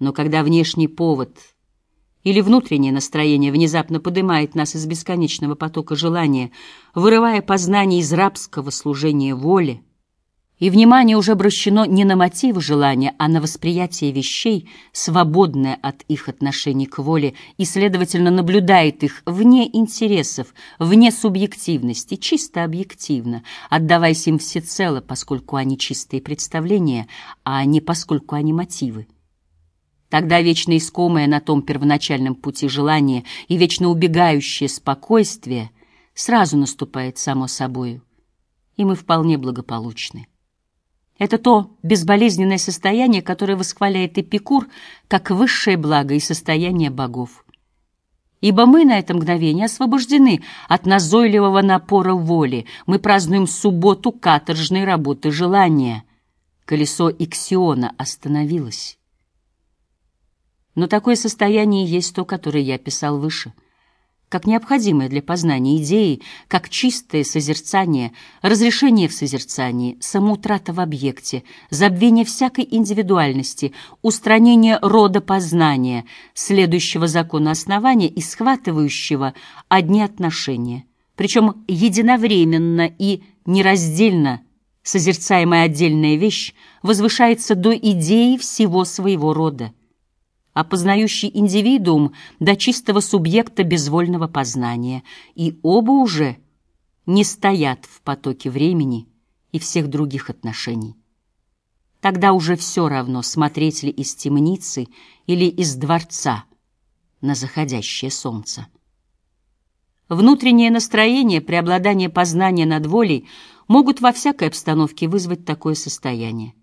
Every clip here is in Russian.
Но когда внешний повод или внутреннее настроение внезапно поднимает нас из бесконечного потока желания, вырывая познание из рабского служения воле, и внимание уже обращено не на мотивы желания, а на восприятие вещей, свободное от их отношений к воле, и, следовательно, наблюдает их вне интересов, вне субъективности, чисто объективно, отдаваясь им всецело, поскольку они чистые представления, а не поскольку они мотивы. Тогда вечно искомое на том первоначальном пути желание и вечно убегающее спокойствие сразу наступает само собою, и мы вполне благополучны. Это то безболезненное состояние, которое восхваляет Эпикур как высшее благо и состояние богов. Ибо мы на это мгновение освобождены от назойливого напора воли, мы празднуем субботу каторжной работы желания. Колесо Иксиона остановилось. Но такое состояние есть то, которое я описал выше — как необходимое для познания идеи, как чистое созерцание, разрешение в созерцании, самоутрата в объекте, забвение всякой индивидуальности, устранение рода познания, следующего закона основания и схватывающего одни отношения, причем единовременно и нераздельно созерцаемая отдельная вещь возвышается до идеи всего своего рода опознающий индивидуум до чистого субъекта безвольного познания, и оба уже не стоят в потоке времени и всех других отношений. Тогда уже все равно, смотреть ли из темницы или из дворца на заходящее солнце. Внутреннее настроение, преобладание познания над волей могут во всякой обстановке вызвать такое состояние.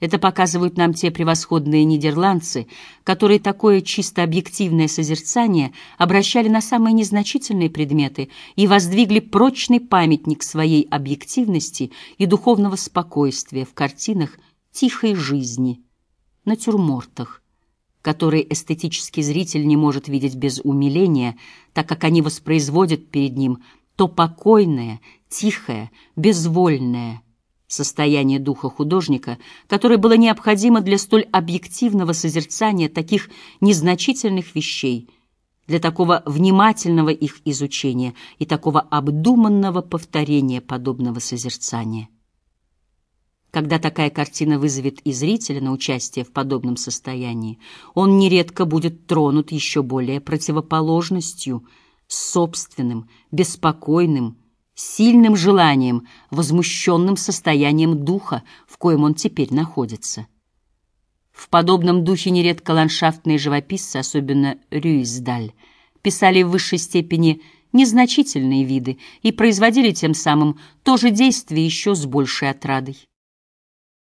Это показывают нам те превосходные нидерландцы, которые такое чисто объективное созерцание обращали на самые незначительные предметы и воздвигли прочный памятник своей объективности и духовного спокойствия в картинах тихой жизни, натюрмортах, которые эстетический зритель не может видеть без умиления, так как они воспроизводят перед ним то покойное, тихое, безвольное, состояние духа художника, которое было необходимо для столь объективного созерцания таких незначительных вещей, для такого внимательного их изучения и такого обдуманного повторения подобного созерцания. Когда такая картина вызовет и зрителя на участие в подобном состоянии, он нередко будет тронут еще более противоположностью, собственным, беспокойным, сильным желанием, возмущенным состоянием духа, в коем он теперь находится. В подобном духе нередко ландшафтные живописцы, особенно Рюйсдаль, писали в высшей степени незначительные виды и производили тем самым то же действие еще с большей отрадой.